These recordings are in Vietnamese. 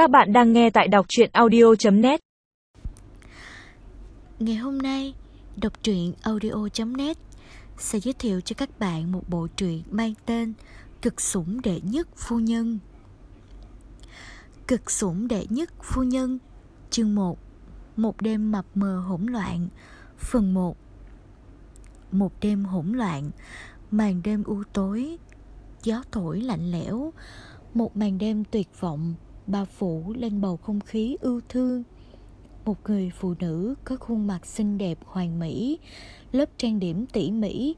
Các bạn đang nghe tại đọc truyện audio.net Ngày hôm nay, đọc truyện audio.net sẽ giới thiệu cho các bạn một bộ truyện mang tên Cực sủng đệ nhất phu nhân. Cực sủng đệ nhất phu nhân, chương 1 Một đêm mập mờ hỗn loạn, phần 1 Một đêm hỗn loạn, màn đêm u tối, gió thổi lạnh lẽo, một màn đêm tuyệt vọng bao phủ lên bầu không khí ưu thương. Một người phụ nữ có khuôn mặt xinh đẹp hoàn mỹ, lớp trang điểm tỉ mỉ,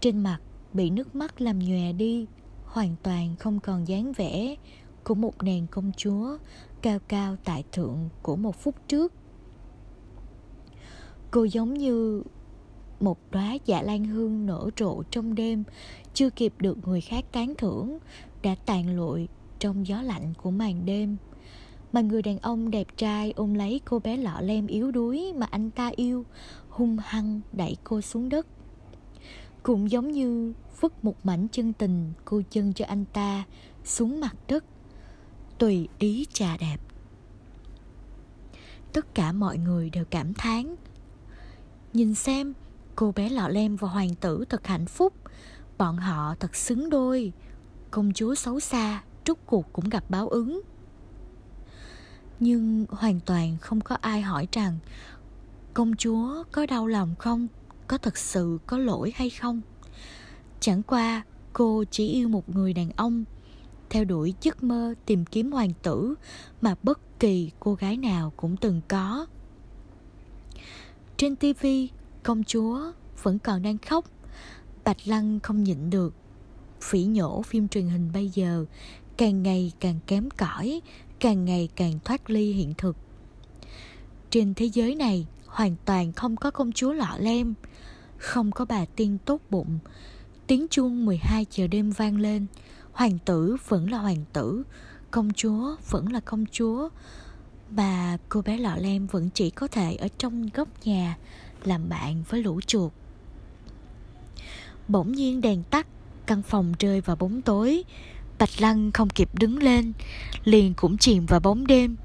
trên mặt bị nước mắt làm nhòe đi, hoàn toàn không còn dáng vẻ của một nàng công chúa cao cao tại thượng của một phút trước. Cô giống như một đóa dạ lan hương nở rộ trong đêm, chưa kịp được người khác tán thưởng, đã tàn lụi trong gió lạnh của màn đêm. Mà người đàn ông đẹp trai ôm lấy cô bé lọ lem yếu đuối mà anh ta yêu, hung hăng đẩy cô xuống đất. Cũng giống như vứt một mảnh chân tình cô chân cho anh ta xuống mặt đất, tùy ý trà đẹp tất cả mọi người đều cảm thán. Nhìn xem, cô bé lọ lem và hoàng tử thật hạnh phúc. Bọn họ thật xứng đôi, công chúa xấu xa trút cuộc cũng gặp báo ứng. Nhưng hoàn toàn không có ai hỏi rằng, công chúa có đau lòng không? Có thật sự có lỗi hay không? Chẳng qua, cô chỉ yêu một người đàn ông, theo đuổi giấc mơ tìm kiếm hoàng tử mà bất kỳ cô gái nào cũng từng có. Trên tivi công chúa vẫn còn đang khóc. Bạch lăng không nhịn được, phỉ nhổ phim truyền hình bây giờ càng ngày càng kém cỏi, càng ngày càng thoát ly hiện thực. Trên thế giới này, hoàn toàn không có công chúa lọ lem, không có bà tiên tốt bụng. Tiếng chuông 12 giờ đêm vang lên. Hoàng tử vẫn là hoàng tử, công chúa vẫn là công chúa. Và cô bé lọ lem vẫn chỉ có thể ở trong góc nhà, làm bạn với lũ chuột. Bỗng nhiên đèn tắt, căn phòng rơi vào bóng tối. Bạch Lăng không kịp đứng lên, Liền cũng chìm vào bóng đêm.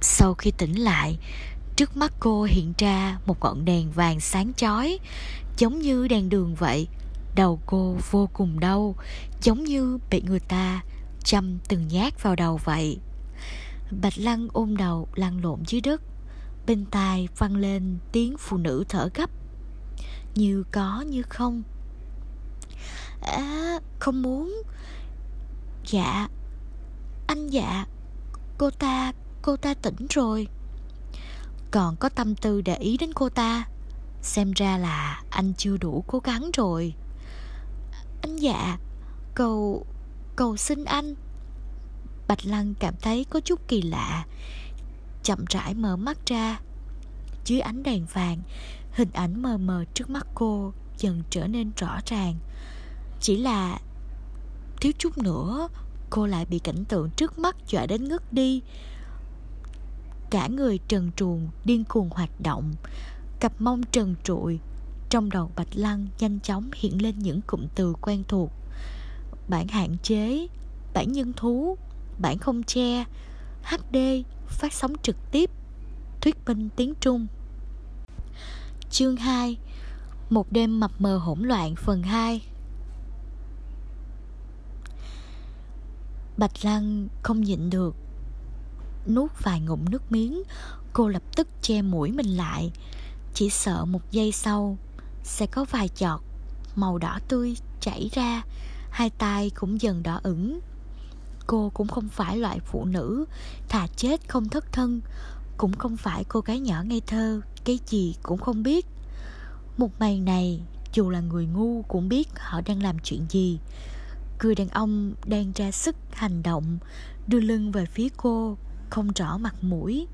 Sau khi tỉnh lại, Trước mắt cô hiện ra một ngọn đèn vàng sáng chói, Giống như đèn đường vậy. Đầu cô vô cùng đau, Giống như bị người ta châm từng nhát vào đầu vậy. Bạch Lăng ôm đầu lăn lộn dưới đất, Bên tai vang lên tiếng phụ nữ thở gấp. Như có như không. À không muốn Dạ. Anh dạ. Cô ta Cô ta tỉnh rồi. Còn có tâm tư để ý đến cô ta. Xem ra là anh chưa đủ cố gắng rồi. Anh dạ Cầu Cầu xin anh. Bạch Lăng cảm thấy có chút kỳ lạ. Chậm rãi mở mắt ra. Dưới ánh đèn vàng, Hình ảnh mờ mờ trước mắt cô Dần trở nên rõ ràng. Chỉ là Thiếu chút nữa, Cô lại bị cảnh tượng trước mắt dọa đến ngất đi. Cả người trần truồng, Điên cuồng hoạt động. Cặp mông trần trụi, Trong đầu Bạch Lăng nhanh chóng hiện lên những cụm từ quen thuộc. Bản hạn chế, Bản nhân thú, Bản không che HD Phát sóng trực tiếp, Thuyết minh tiếng Trung. Chương 2 Một đêm mập mờ hỗn loạn, phần 2 Bạch Lan không nhịn được. Nuốt vài ngụm nước miếng, Cô lập tức che mũi mình lại. Chỉ sợ một giây sau, Sẽ có vài giọt Màu đỏ tươi chảy ra, Hai tay cũng dần đỏ ửng. Cô cũng không phải loại phụ nữ Thà chết không thất thân, Cũng không phải cô gái nhỏ ngây thơ, Cái gì cũng không biết. Một màn này, Dù là người ngu cũng biết họ đang làm chuyện gì. Người đàn ông đang ra sức hành động Đưa lưng về phía cô Không rõ mặt mũi.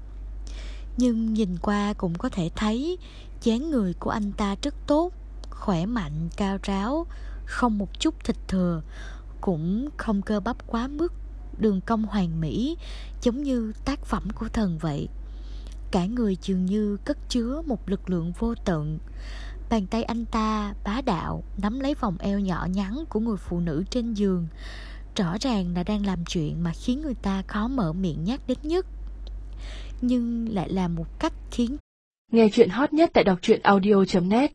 Nhưng nhìn qua cũng có thể thấy dáng người của anh ta rất tốt Khỏe mạnh, cao ráo Không một chút thịt thừa Cũng không cơ bắp quá mức Đường cong hoàn mỹ Giống như tác phẩm của thần vậy. Cả người dường như cất chứa một lực lượng vô tận. Bàn tay anh ta bá đạo, nắm lấy vòng eo nhỏ nhắn của người phụ nữ trên giường. Rõ ràng là đang làm chuyện mà khiến người ta khó mở miệng nhắc đến nhất. Nhưng lại là một cách khiến Nghe chuyện hot nhất tại đọc truyện audio.net